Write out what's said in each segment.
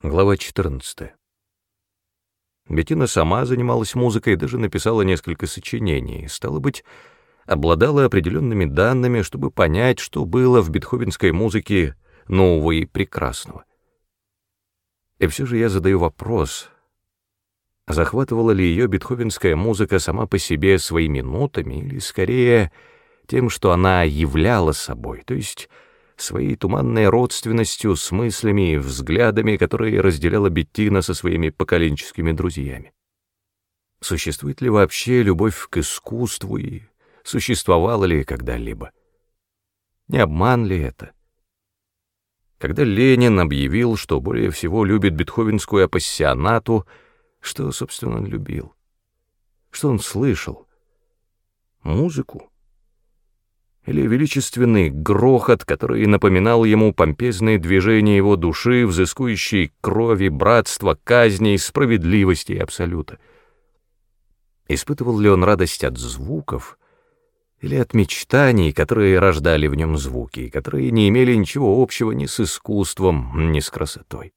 Глава 14. Беттина сама занималась музыкой и даже написала несколько сочинений. Стало быть, обладала определенными данными, чтобы понять, что было в бетховенской музыке нового и прекрасного. И все же я задаю вопрос, захватывала ли ее бетховенская музыка сама по себе своими нотами, или скорее тем, что она являла собой, то есть своей туманной родственностью с мыслями и взглядами, которые разделяла Беттина со своими поколенческими друзьями. Существует ли вообще любовь к искусству и существовала ли когда-либо? Не обман ли это? Когда Ленин объявил, что более всего любит бетховенскую апассионату, что, собственно, он любил? Что он слышал? Музыку? Или величественный грохот, который напоминал ему помпезные движения его души, взыскующей крови, братства, казней, справедливости и абсолюта. Испытывал ли он радость от звуков или от мечтаний, которые рождали в нем звуки, которые не имели ничего общего ни с искусством, ни с красотой?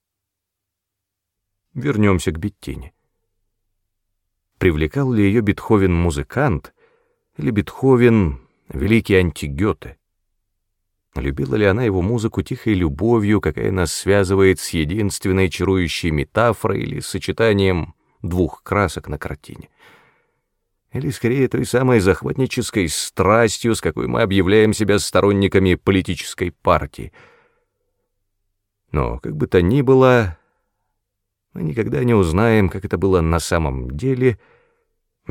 Вернемся к Беттине. Привлекал ли ее Бетховен музыкант или Бетховен великий антигёте. Любила ли она его музыку тихой любовью, какая нас связывает с единственной чарующей метафорой или сочетанием двух красок на картине? Или, скорее, той самой захватнической страстью, с какой мы объявляем себя сторонниками политической партии? Но, как бы то ни было, мы никогда не узнаем, как это было на самом деле —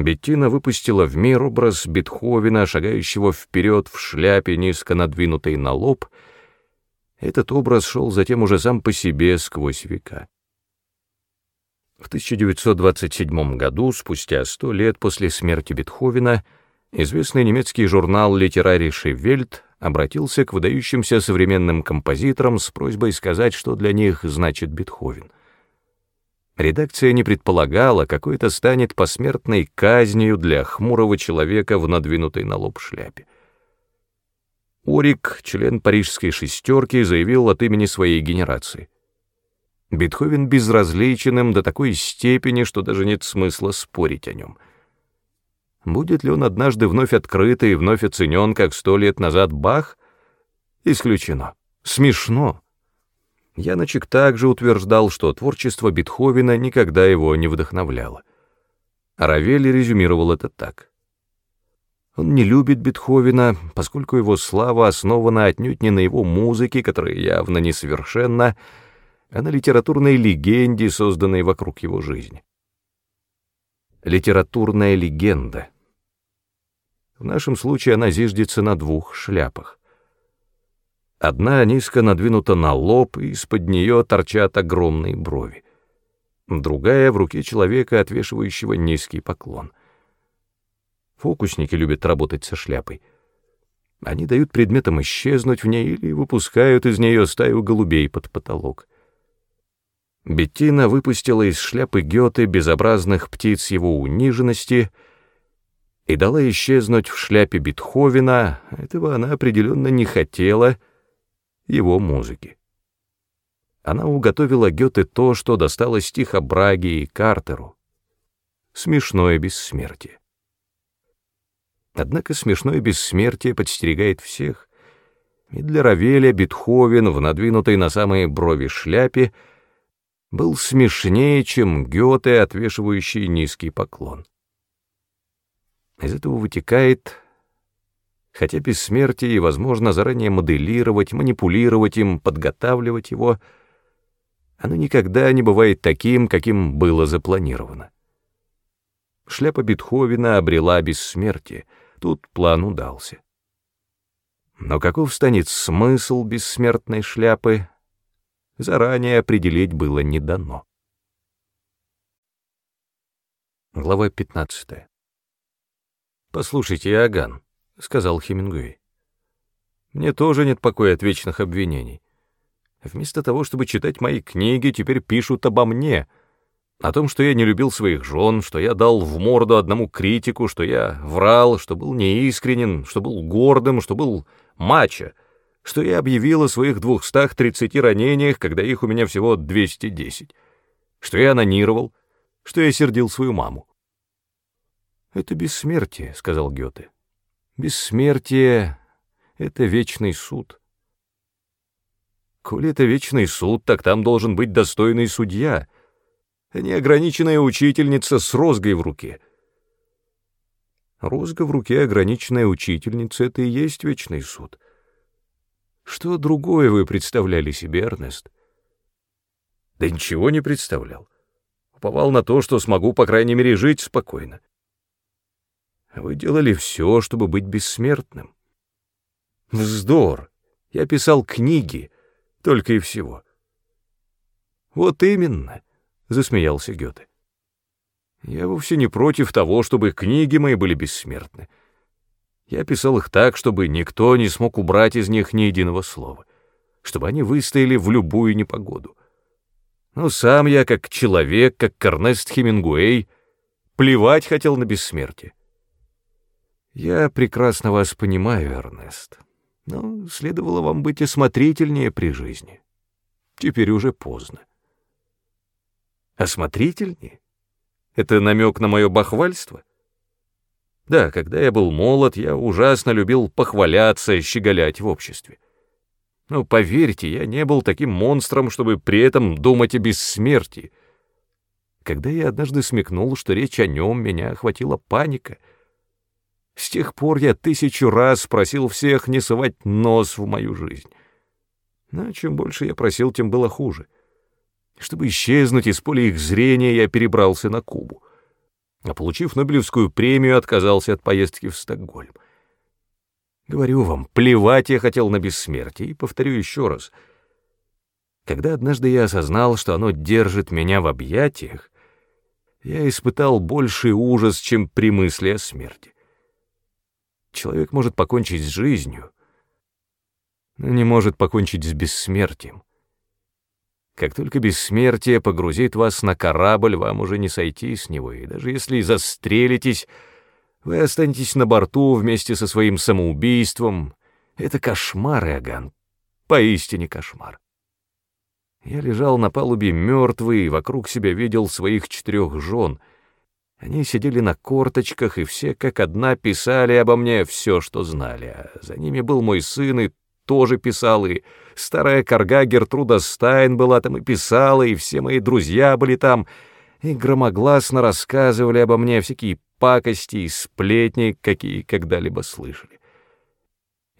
Беттина выпустила в мир образ Бетховена, шагающего вперед в шляпе, низко надвинутой на лоб. Этот образ шел затем уже сам по себе сквозь века. В 1927 году, спустя сто лет после смерти Бетховена, известный немецкий журнал «Литерариши Вельт» обратился к выдающимся современным композиторам с просьбой сказать, что для них значит Бетховен — Редакция не предполагала, какой это станет посмертной казнью для хмурого человека в надвинутой на лоб шляпе. Урик, член парижской шестерки, заявил от имени своей генерации. Бетховен безразличен им до такой степени, что даже нет смысла спорить о нем. Будет ли он однажды вновь открыт и вновь оценен, как сто лет назад Бах? Исключено. Смешно. Яночек также утверждал, что творчество Бетховена никогда его не вдохновляло. Равель резюмировал это так. Он не любит Бетховена, поскольку его слава основана отнюдь не на его музыке, которая явно несовершенна, а на литературной легенде, созданной вокруг его жизни. Литературная легенда. В нашем случае она зиждется на двух шляпах. Одна низко надвинута на лоб, и из-под нее торчат огромные брови. Другая в руке человека, отвешивающего низкий поклон. Фокусники любят работать со шляпой. Они дают предметам исчезнуть в ней или выпускают из нее стаю голубей под потолок. Беттина выпустила из шляпы Гёте безобразных птиц его униженности и дала исчезнуть в шляпе Бетховена, этого она определенно не хотела — его музыки. Она уготовила Гёте то, что досталось стиха Браге и Картеру. Смешное бессмертие. Однако смешное бессмертие подстерегает всех, и для Равеля Бетховен в надвинутой на самые брови шляпе был смешнее, чем Гёте, отвешивающий низкий поклон. Из этого вытекает Хотя бессмертие и возможно заранее моделировать, манипулировать им, подготавливать его, оно никогда не бывает таким, каким было запланировано. Шляпа Бетховена обрела бессмертие, тут план удался. Но каков станет смысл бессмертной шляпы, заранее определить было не дано. Глава 15. «Послушайте, Иоганн», — сказал Хемингуэй. «Мне тоже нет покоя от вечных обвинений. Вместо того, чтобы читать мои книги, теперь пишут обо мне, о том, что я не любил своих жен, что я дал в морду одному критику, что я врал, что был неискренен, что был гордым, что был мачо, что я объявил о своих 230 ранениях, когда их у меня всего 210, что я анонировал, что я сердил свою маму. «Это бессмертие», — сказал Гёте. «Бессмертие — это вечный суд». «Коли это вечный суд, так там должен быть достойный судья, а не ограниченная учительница с розгой в руке». Розга в руке ограниченная учительница — это и есть вечный суд. Что другое вы представляли себе, Эрнест? Да ничего не представлял. Уповал на то, что смогу, по крайней мере, жить спокойно. Вы делали все, чтобы быть бессмертным. Вздор. Я писал книги, только и всего. Вот именно, — засмеялся Гёте. Я вовсе не против того, чтобы книги мои были бессмертны. Я писал их так, чтобы никто не смог убрать из них ни единого слова, чтобы они выстояли в любую непогоду. Но сам я, как человек, как Корнест Хемингуэй, плевать хотел на бессмертие. Я прекрасно вас понимаю, Эрнест, но следовало вам быть осмотрительнее при жизни. Теперь уже поздно. Осмотрительнее? Это намек на мое бахвальство? Да, когда я был молод, я ужасно любил похваляться и щеголять в обществе. Но поверьте, я не был таким монстром, чтобы при этом думать о бессмертии. Когда я однажды смекнул, что речь о нем, меня охватила паника. С тех пор я тысячу раз просил всех не совать нос в мою жизнь. Но чем больше я просил, тем было хуже — чтобы исчезнуть из поля их зрения, я перебрался на Кубу. А получив Нобелевскую премию, отказался от поездки в Стокгольм. Говорю вам, плевать я хотел на бессмертие, и повторю еще раз. Когда однажды я осознал, что оно держит меня в объятиях, я испытал больший ужас, чем при мысли о смерти. Человек может покончить с жизнью, но не может покончить с бессмертием. Как только бессмертие погрузит вас на корабль, вам уже не сойти с него, и даже если застрелитесь, вы останетесь на борту вместе со своим самоубийством. Это кошмар, Иоганн, поистине кошмар. Я лежал на палубе мертвый и вокруг себя видел своих четырех жен. Они сидели на корточках, и все как одна писали обо мне все, что знали. А за ними был мой сын и тоже писал, и старая корга Гертруда Стайн была там и писала, и все мои друзья были там, и громогласно рассказывали обо мне всякие пакости и сплетни, какие когда-либо слышали.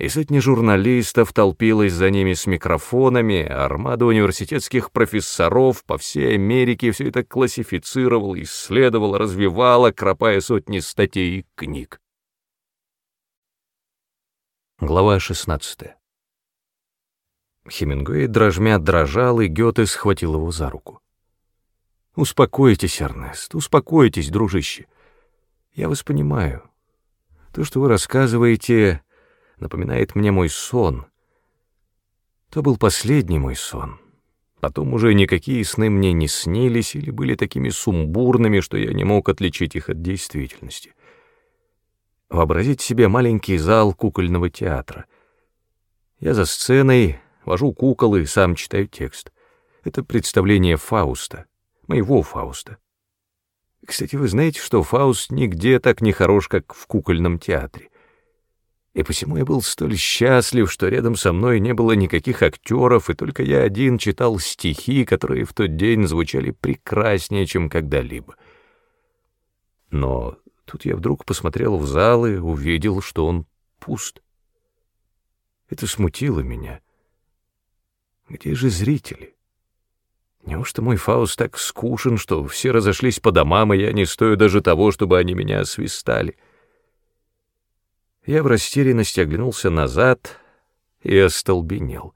И сотни журналистов толпилась за ними с микрофонами, армада университетских профессоров по всей Америке все это классифицировала, исследовала, развивала, кропая сотни статей и книг. Глава шестнадцатая. Хемингуэй дрожмя дрожал, и Гёте схватил его за руку. «Успокойтесь, Эрнест, успокойтесь, дружище. Я вас понимаю. То, что вы рассказываете, напоминает мне мой сон. То был последний мой сон. Потом уже никакие сны мне не снились или были такими сумбурными, что я не мог отличить их от действительности. Вообразить себе маленький зал кукольного театра. Я за сценой, вожу кукол и сам читаю текст. Это представление Фауста, моего Фауста. Кстати, вы знаете, что Фауст нигде так не хорош, как в кукольном театре. И посему я был столь счастлив, что рядом со мной не было никаких актеров, и только я один читал стихи, которые в тот день звучали прекраснее, чем когда-либо. Но тут я вдруг посмотрел в зал и увидел, что он пуст. Это смутило меня. Где же зрители? Неужто мой Фауст так скучен, что все разошлись по домам, и я не стою даже того, чтобы они меня освистали? Я в растерянности оглянулся назад и остолбенел.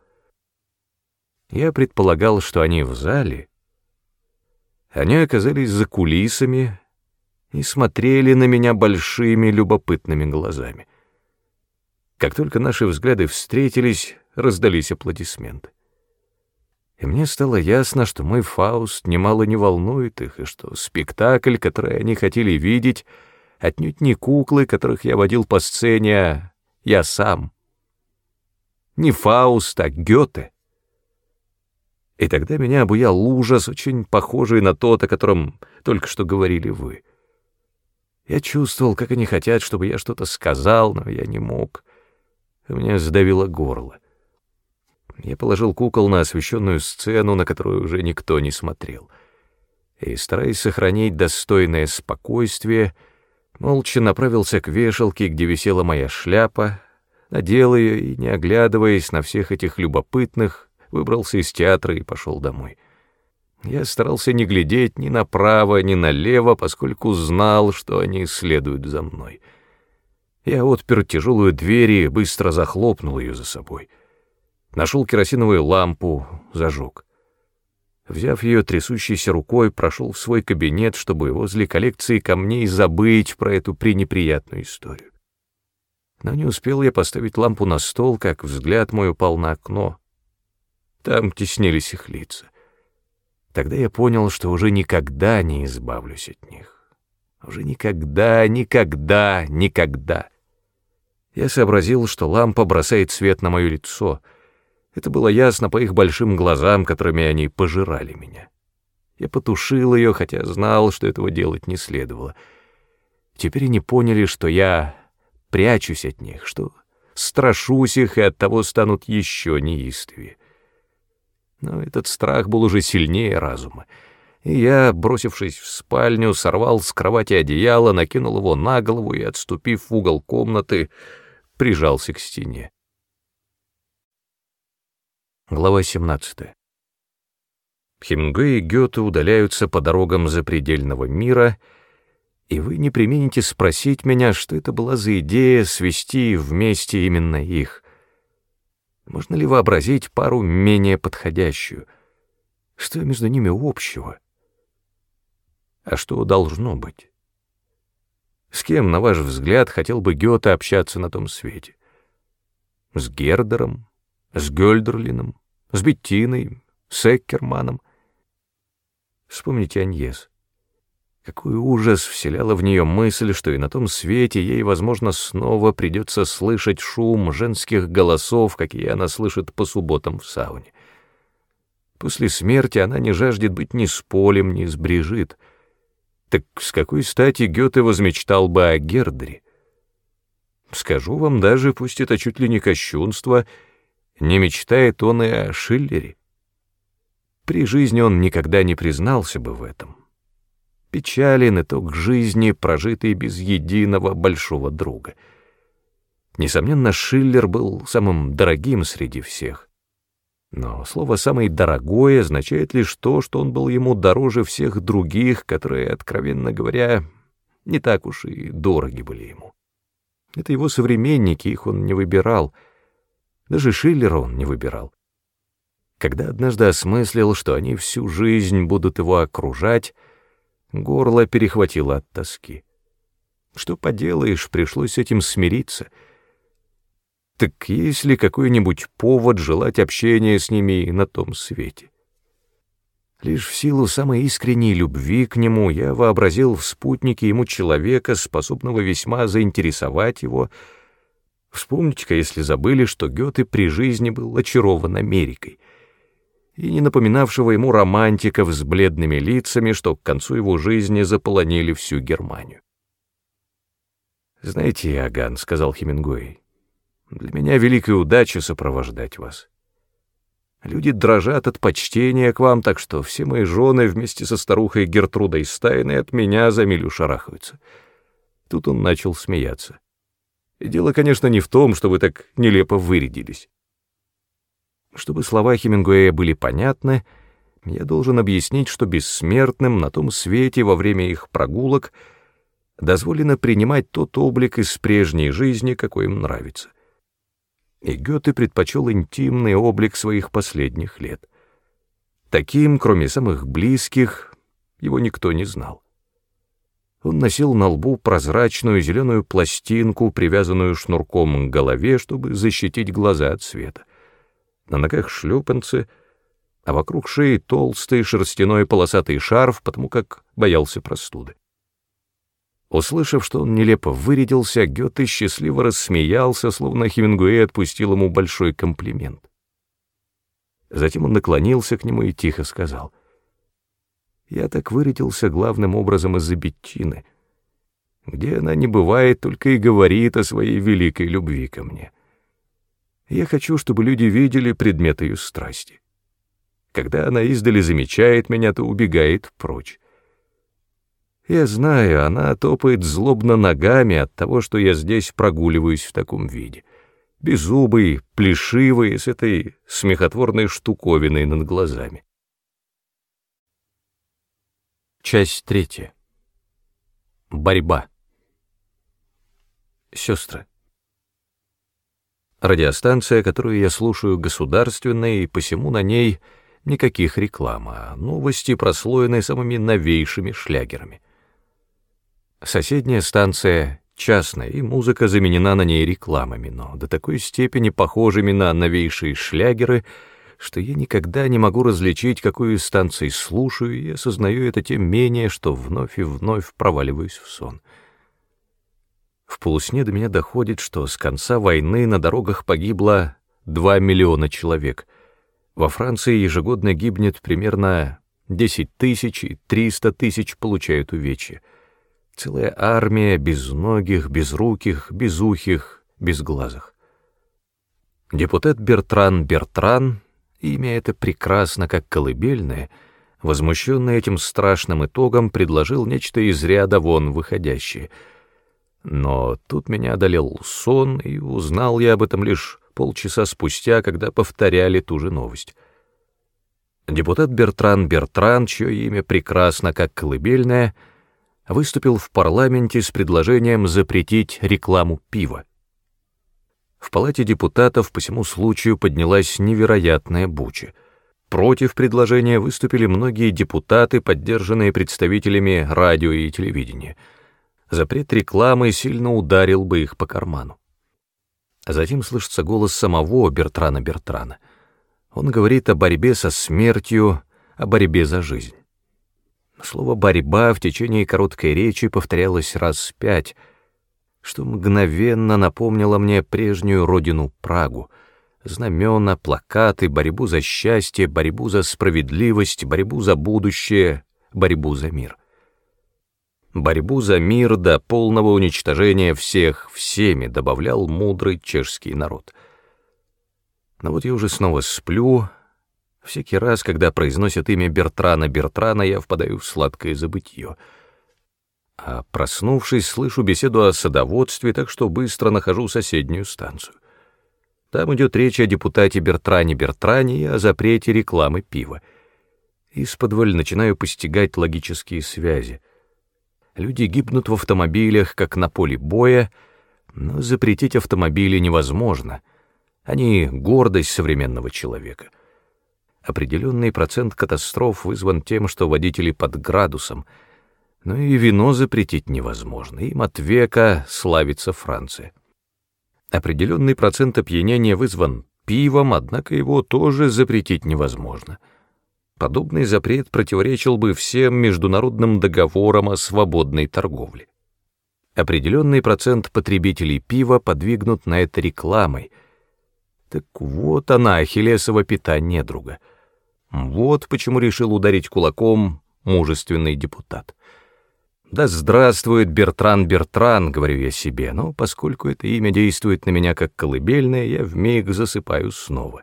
Я предполагал, что они в зале. Они оказались за кулисами и смотрели на меня большими любопытными глазами. Как только наши взгляды встретились, раздались аплодисменты и мне стало ясно, что мой Фауст немало не волнует их, и что спектакль, который они хотели видеть, отнюдь не куклы, которых я водил по сцене, а я сам. Не Фауст, а Гёте. И тогда меня обуял ужас, очень похожий на тот, о котором только что говорили вы. Я чувствовал, как они хотят, чтобы я что-то сказал, но я не мог. Меня сдавило горло. Я положил кукол на освещенную сцену, на которую уже никто не смотрел. И, стараясь сохранить достойное спокойствие, молча направился к вешалке, где висела моя шляпа, надел ее и, не оглядываясь на всех этих любопытных, выбрался из театра и пошел домой. Я старался не глядеть ни направо, ни налево, поскольку знал, что они следуют за мной. Я отпер тяжелую дверь и быстро захлопнул ее за собой. Нашел керосиновую лампу, зажег. Взяв ее трясущейся рукой, прошел в свой кабинет, чтобы возле коллекции камней забыть про эту пренеприятную историю. Но не успел я поставить лампу на стол, как взгляд мой упал на окно. Там теснились их лица. Тогда я понял, что уже никогда не избавлюсь от них. Уже никогда, никогда, никогда. Я сообразил, что лампа бросает свет на мое лицо. Это было ясно по их большим глазам, которыми они пожирали меня. Я потушил ее, хотя знал, что этого делать не следовало. Теперь они поняли, что я прячусь от них, что страшусь их и оттого станут еще неистовее. Но этот страх был уже сильнее разума. И я, бросившись в спальню, сорвал с кровати одеяло, накинул его на голову и, отступив в угол комнаты, прижался к стене. Глава 17. Хемингуэй и Гёте удаляются по дорогам запредельного мира, и вы не примените спросить меня, что это была за идея свести вместе именно их. Можно ли вообразить пару менее подходящую? Что между ними общего? А что должно быть? С кем, на ваш взгляд, хотел бы Гёте общаться на том свете? С Гердером? С Гёльдерлином? С Беттиной? С Эккерманом? Вспомните Аньес. Какой ужас вселяла в нее мысль, что и на том свете ей, возможно, снова придется слышать шум женских голосов, какие она слышит по субботам в сауне. После смерти она не жаждет быть ни с Полем, ни с Брижит. Так с какой стати Гёте возмечтал бы о Гердере? Скажу вам даже, пусть это чуть ли не кощунство, не мечтает он и о Шиллере. При жизни он никогда не признался бы в этом печален итог жизни, прожитый без единого большого друга. Несомненно, Шиллер был самым дорогим среди всех. Но слово «самый дорогой» означает лишь то, что он был ему дороже всех других, которые, откровенно говоря, не так уж и дороги были ему. Это его современники, их он не выбирал. Даже Шиллера он не выбирал. Когда однажды осмыслил, что они всю жизнь будут его окружать, Горло перехватило от тоски. Что поделаешь, пришлось с этим смириться. Так есть ли какой-нибудь повод желать общения с ними на том свете? Лишь в силу самой искренней любви к нему я вообразил в спутнике ему человека, способного весьма заинтересовать его. Вспомните-ка, если забыли, что Гёте при жизни был очарован Америкой — и не напоминавшего ему романтиков с бледными лицами, что к концу его жизни заполонили всю Германию. «Знаете, Иоганн, — сказал Хемингуэй, — для меня великая удача сопровождать вас. Люди дрожат от почтения к вам, так что все мои жены вместе со старухой Гертрудой Стайной от меня за милю шарахаются». Тут он начал смеяться. Дело, конечно, не в том, что вы так нелепо вырядились. Чтобы слова Хемингуэя были понятны, я должен объяснить, что бессмертным на том свете во время их прогулок дозволено принимать тот облик из прежней жизни, какой им нравится. И Гёте предпочел интимный облик своих последних лет. Таким, кроме самых близких, его никто не знал. Он носил на лбу прозрачную зеленую пластинку, привязанную шнурком к голове, чтобы защитить глаза от света на ногах шлюпанцы, а вокруг шеи толстый шерстяной полосатый шарф, потому как боялся простуды. Услышав, что он нелепо вырядился, Гёте счастливо рассмеялся, словно Хемингуэй отпустил ему большой комплимент. Затем он наклонился к нему и тихо сказал, «Я так вырядился главным образом из-за Беттины. Где она не бывает, только и говорит о своей великой любви ко мне. Я хочу, чтобы люди видели предмет ее страсти. Когда она издали замечает меня, то убегает прочь. Я знаю, она топает злобно ногами от того, что я здесь прогуливаюсь в таком виде. Беззубый, плешивый, с этой смехотворной штуковиной над глазами. Часть третья. Борьба. Сестры. Радиостанция, которую я слушаю, государственная, и посему на ней никаких реклам, а новости прослоены самыми новейшими шлягерами. Соседняя станция частная, и музыка заменена на ней рекламами, но до такой степени похожими на новейшие шлягеры, что я никогда не могу различить, какую из станций слушаю, и осознаю это тем менее, что вновь и вновь проваливаюсь в сон. В полусне до меня доходит, что с конца войны на дорогах погибло 2 миллиона человек. Во Франции ежегодно гибнет примерно 10 тысяч, и 300 тысяч получают увечья. Целая армия безногих, безруких, безухих, безглазых. Депутат Бертран Бертран, имя это прекрасно как колыбельное, возмущенный этим страшным итогом, предложил нечто из ряда вон выходящее. Но тут меня одолел сон, и узнал я об этом лишь полчаса спустя, когда повторяли ту же новость. Депутат Бертран Бертран, чье имя прекрасно как колыбельное — выступил в парламенте с предложением запретить рекламу пива. В палате депутатов по всему случаю поднялась невероятная буча. Против предложения выступили многие депутаты, поддержанные представителями радио и телевидения. Запрет рекламы сильно ударил бы их по карману. Затем слышится голос самого Бертрана Бертрана. Он говорит о борьбе со смертью, о борьбе за жизнь. Слово «борьба» в течение короткой речи повторялось раз пять, что мгновенно напомнило мне прежнюю родину Прагу, знамена, плакаты, борьбу за счастье, борьбу за справедливость, борьбу за будущее, борьбу за мир. Борьбу за мир до полного уничтожения всех всеми добавлял мудрый чешский народ. Но вот я уже снова сплю, Всякий раз, когда произносят имя Бертрана Бертрана, я впадаю в сладкое забытье. А проснувшись, слышу беседу о садоводстве, так что быстро нахожу соседнюю станцию. Там идет речь о депутате Бертране Бертране и о запрете рекламы пива. Из-подволь начинаю постигать логические связи. Люди гибнут в автомобилях, как на поле боя, но запретить автомобили невозможно. Они — гордость современного человека — Определенный процент катастроф вызван тем, что водители под градусом, но и вино запретить невозможно, им от века славится Франция. Определенный процент опьянения вызван пивом, однако его тоже запретить невозможно. Подобный запрет противоречил бы всем международным договорам о свободной торговле. Определенный процент потребителей пива подвигнут на это рекламой. Так вот она, ахиллесова пята недруга — вот почему решил ударить кулаком мужественный депутат. «Да здравствует Бертран Бертран», — говорю я себе, но поскольку это имя действует на меня как колыбельное, я вмиг засыпаю снова.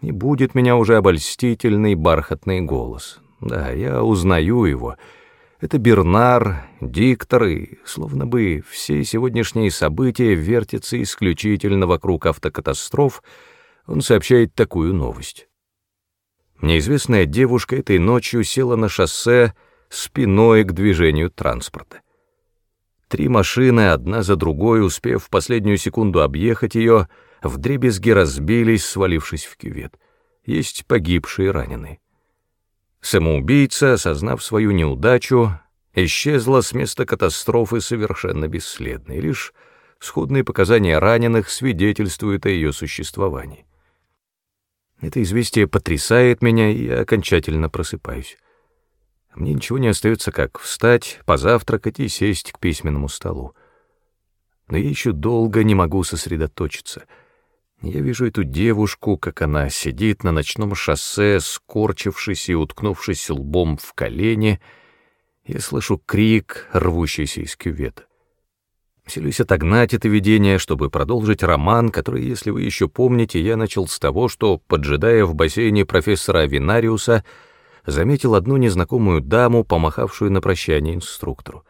И будет меня уже обольстительный бархатный голос. Да, я узнаю его. Это Бернар, диктор, и словно бы все сегодняшние события вертятся исключительно вокруг автокатастроф, он сообщает такую новость. Неизвестная девушка этой ночью села на шоссе спиной к движению транспорта. Три машины, одна за другой, успев в последнюю секунду объехать ее, вдребезги разбились, свалившись в кювет. Есть погибшие и раненые. Самоубийца, осознав свою неудачу, исчезла с места катастрофы совершенно бесследно, и лишь сходные показания раненых свидетельствуют о ее существовании. Это известие потрясает меня, и я окончательно просыпаюсь. Мне ничего не остается, как встать, позавтракать и сесть к письменному столу. Но я еще долго не могу сосредоточиться. Я вижу эту девушку, как она сидит на ночном шоссе, скорчившись и уткнувшись лбом в колени. Я слышу крик, рвущийся из кювета. Селюсь отогнать это видение, чтобы продолжить роман, который, если вы еще помните, я начал с того, что, поджидая в бассейне профессора Авинариуса, заметил одну незнакомую даму, помахавшую на прощание инструктору.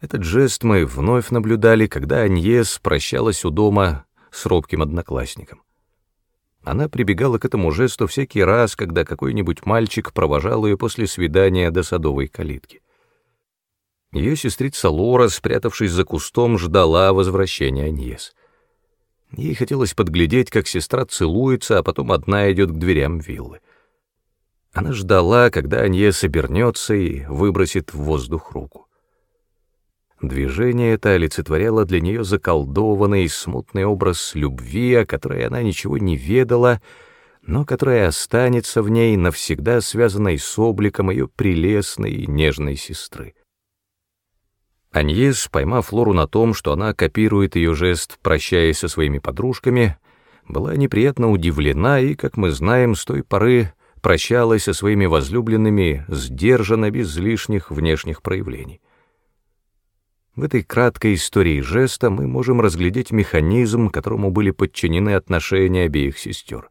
Этот жест мы вновь наблюдали, когда Аньес прощалась у дома с робким одноклассником. Она прибегала к этому жесту всякий раз, когда какой-нибудь мальчик провожал ее после свидания до садовой калитки. Ее сестрица Лора, спрятавшись за кустом, ждала возвращения Аньес. Ей хотелось подглядеть, как сестра целуется, а потом одна идет к дверям виллы. Она ждала, когда Аньес обернется и выбросит в воздух руку. Движение это олицетворяло для нее заколдованный смутный образ любви, о которой она ничего не ведала, но которая останется в ней навсегда связанной с обликом ее прелестной и нежной сестры. Аньес, поймав Лору на том, что она копирует ее жест, прощаясь со своими подружками, была неприятно удивлена и, как мы знаем, с той поры прощалась со своими возлюбленными сдержанно, без лишних внешних проявлений. В этой краткой истории жеста мы можем разглядеть механизм, которому были подчинены отношения обеих сестер.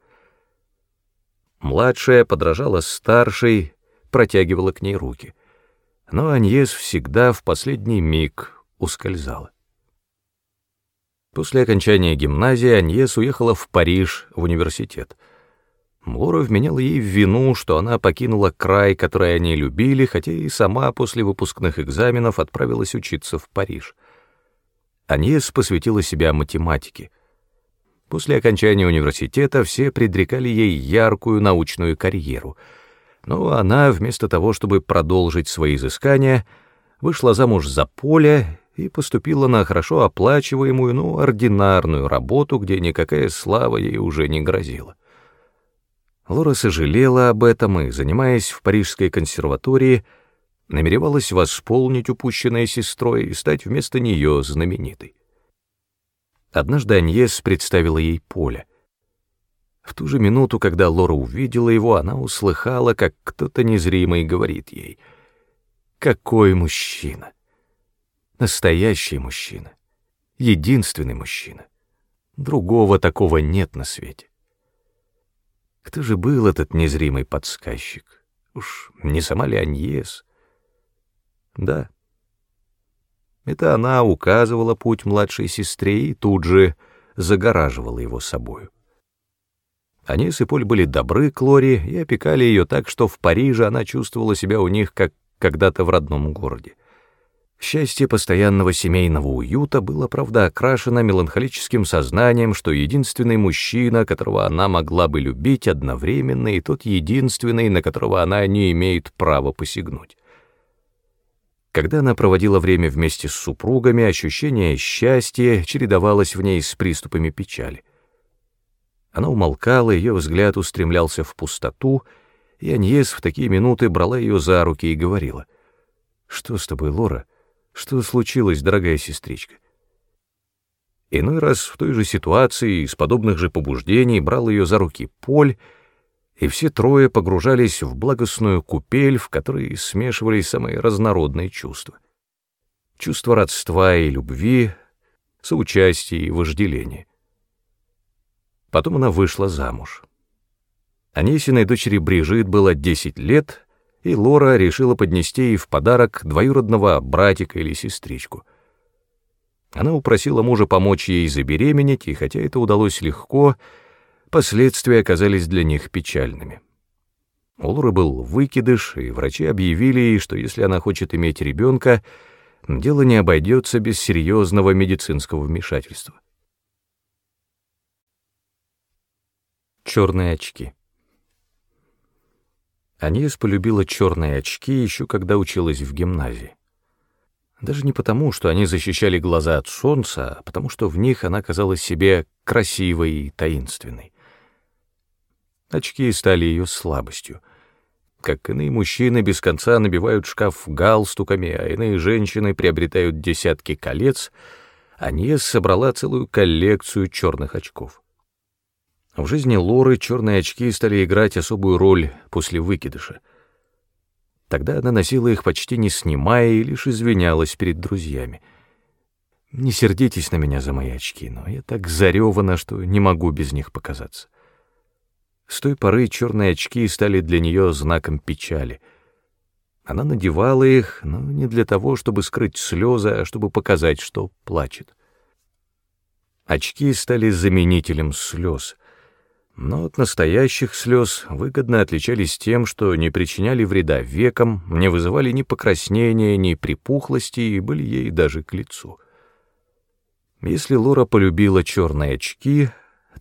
Младшая подражала старшей, протягивала к ней руки — но Аньес всегда в последний миг ускользала. После окончания гимназии Аньес уехала в Париж, в университет. Млора вменяла ей в вину, что она покинула край, который они любили, хотя и сама после выпускных экзаменов отправилась учиться в Париж. Аньес посвятила себя математике. После окончания университета все предрекали ей яркую научную карьеру — но она, вместо того, чтобы продолжить свои изыскания, вышла замуж за Поля и поступила на хорошо оплачиваемую, но ординарную работу, где никакая слава ей уже не грозила. Лора сожалела об этом и, занимаясь в Парижской консерватории, намеревалась восполнить упущенное сестрой и стать вместо нее знаменитой. Однажды Аньес представила ей Поля — в ту же минуту, когда Лора увидела его, она услыхала, как кто-то незримый говорит ей «Какой мужчина! Настоящий мужчина! Единственный мужчина! Другого такого нет на свете!» Кто же был этот незримый подсказчик? Уж не сама ли Аньес? Да. Это она указывала путь младшей сестре и тут же загораживала его собою. Они с Иполь были добры к Лоре и опекали ее так, что в Париже она чувствовала себя у них как когда-то в родном городе. Счастье постоянного семейного уюта было, правда, окрашено меланхолическим сознанием, что единственный мужчина, которого она могла бы любить одновременно, и тот единственный, на которого она не имеет права посягнуть. Когда она проводила время вместе с супругами, ощущение счастья чередовалось в ней с приступами печали. Она умолкала, ее взгляд устремлялся в пустоту, и Аньес в такие минуты брала ее за руки и говорила, «Что с тобой, Лора? Что случилось, дорогая сестричка?» Иной раз в той же ситуации, из подобных же побуждений, брал ее за руки Поль, и все трое погружались в благостную купель, в которой смешивались самые разнородные чувства. Чувство родства и любви, соучастия и вожделения. Потом она вышла замуж. Анисиной дочери Брижит было 10 лет, и Лора решила поднести ей в подарок двоюродного братика или сестричку. Она упросила мужа помочь ей забеременеть, и хотя это удалось легко, последствия оказались для них печальными. У Лоры был выкидыш, и врачи объявили ей, что если она хочет иметь ребенка, дело не обойдется без серьезного медицинского вмешательства. Черные очки. Анис полюбила черные очки еще когда училась в гимназии. Даже не потому, что они защищали глаза от солнца, а потому что в них она казалась себе красивой и таинственной. Очки стали ее слабостью. как иные мужчины без конца набивают шкаф галстуками, а иные женщины приобретают десятки колец, Аньес собрала целую коллекцию черных очков. В жизни Лоры черные очки стали играть особую роль после выкидыша. Тогда она носила их почти не снимая и лишь извинялась перед друзьями. «Не сердитесь на меня за мои очки, но я так заревана, что не могу без них показаться». С той поры черные очки стали для нее знаком печали. Она надевала их, но не для того, чтобы скрыть слезы, а чтобы показать, что плачет. Очки стали заменителем слез, но от настоящих слез выгодно отличались тем, что не причиняли вреда векам, не вызывали ни покраснения, ни припухлости и были ей даже к лицу. Если Лора полюбила черные очки,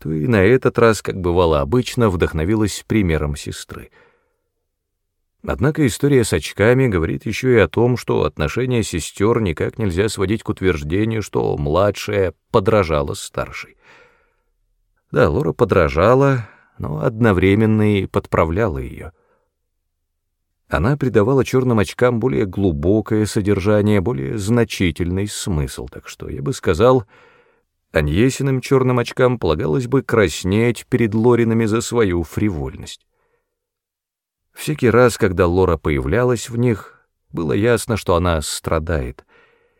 то и на этот раз, как бывало обычно, вдохновилась примером сестры. Однако история с очками говорит еще и о том, что отношения сестер никак нельзя сводить к утверждению, что младшая подражала старшей. Да, Лора подражала, но одновременно и подправляла ее. Она придавала черным очкам более глубокое содержание, более значительный смысл, так что я бы сказал — Аньесиным черным очкам полагалось бы краснеть перед Лориными за свою фривольность. Всякий раз, когда Лора появлялась в них, было ясно, что она страдает,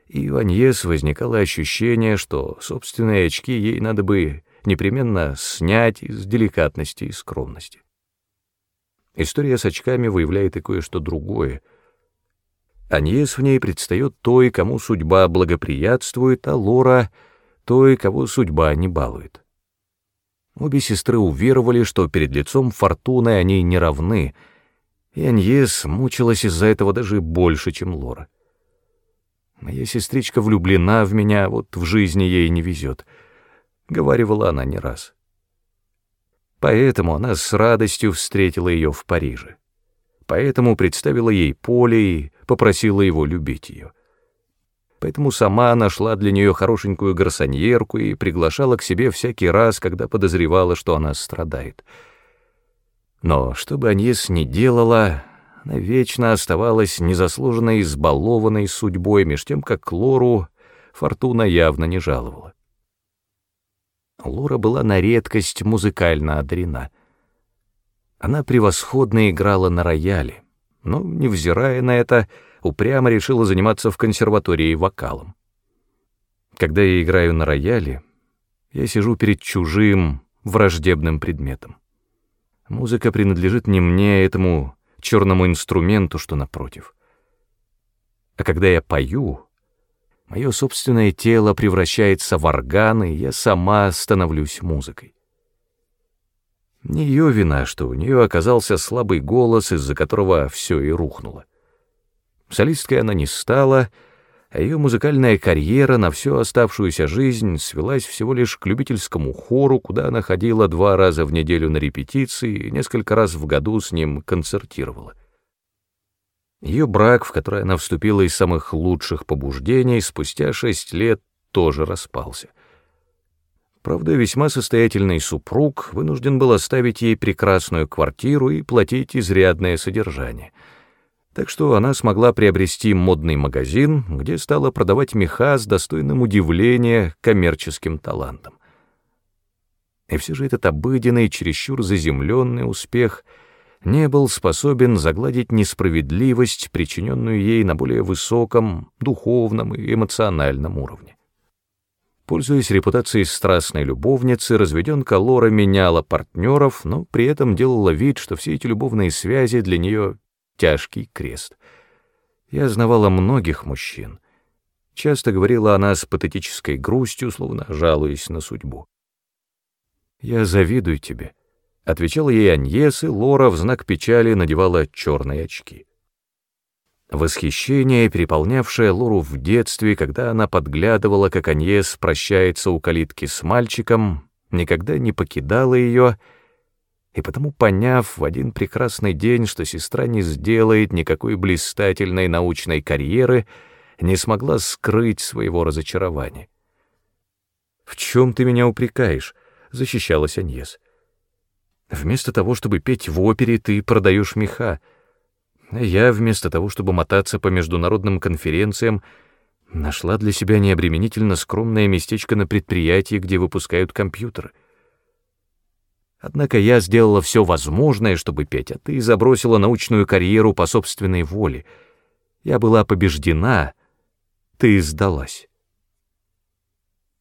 и у Аньес возникало ощущение, что собственные очки ей надо бы непременно снять из деликатности и скромности. История с очками выявляет и кое-что другое. Аньес в ней предстает той, кому судьба благоприятствует, а Лора — той, кого судьба не балует. Обе сестры уверовали, что перед лицом фортуны они не равны, и Аньес мучилась из-за этого даже больше, чем Лора. «Моя сестричка влюблена в меня, вот в жизни ей не везет», — говорила она не раз. Поэтому она с радостью встретила ее в Париже. Поэтому представила ей поле и попросила его любить ее поэтому сама нашла для нее хорошенькую гарсоньерку и приглашала к себе всякий раз, когда подозревала, что она страдает. Но что бы Аньес ни делала, она вечно оставалась незаслуженно избалованной судьбой, меж тем, как Лору фортуна явно не жаловала. Лора была на редкость музыкально одарена. Она превосходно играла на рояле, но, невзирая на это, упрямо решила заниматься в консерватории вокалом. Когда я играю на рояле, я сижу перед чужим, враждебным предметом. Музыка принадлежит не мне, а этому черному инструменту, что напротив. А когда я пою, мое собственное тело превращается в орган, и я сама становлюсь музыкой. Не ее вина, что у нее оказался слабый голос, из-за которого все и рухнуло. Солисткой она не стала, а ее музыкальная карьера на всю оставшуюся жизнь свелась всего лишь к любительскому хору, куда она ходила два раза в неделю на репетиции и несколько раз в году с ним концертировала. Ее брак, в который она вступила из самых лучших побуждений, спустя шесть лет тоже распался. Правда, весьма состоятельный супруг вынужден был оставить ей прекрасную квартиру и платить изрядное содержание — так что она смогла приобрести модный магазин, где стала продавать меха с достойным удивления коммерческим талантом. И все же этот обыденный, чересчур заземленный успех не был способен загладить несправедливость, причиненную ей на более высоком духовном и эмоциональном уровне. Пользуясь репутацией страстной любовницы, разведенка Лора меняла партнеров, но при этом делала вид, что все эти любовные связи для нее тяжкий крест. Я знавала многих мужчин. Часто говорила она с патетической грустью, словно жалуясь на судьбу. «Я завидую тебе», — отвечала ей Аньес, и Лора в знак печали надевала черные очки. Восхищение, переполнявшее Лору в детстве, когда она подглядывала, как Аньес прощается у калитки с мальчиком, никогда не покидало ее, — и потому, поняв в один прекрасный день, что сестра не сделает никакой блистательной научной карьеры, не смогла скрыть своего разочарования. «В чем ты меня упрекаешь?» — защищалась Аньес. «Вместо того, чтобы петь в опере, ты продаешь меха. Я, вместо того, чтобы мотаться по международным конференциям, нашла для себя необременительно скромное местечко на предприятии, где выпускают компьютеры. Однако я сделала все возможное, чтобы петь, а ты забросила научную карьеру по собственной воле. Я была побеждена, ты сдалась.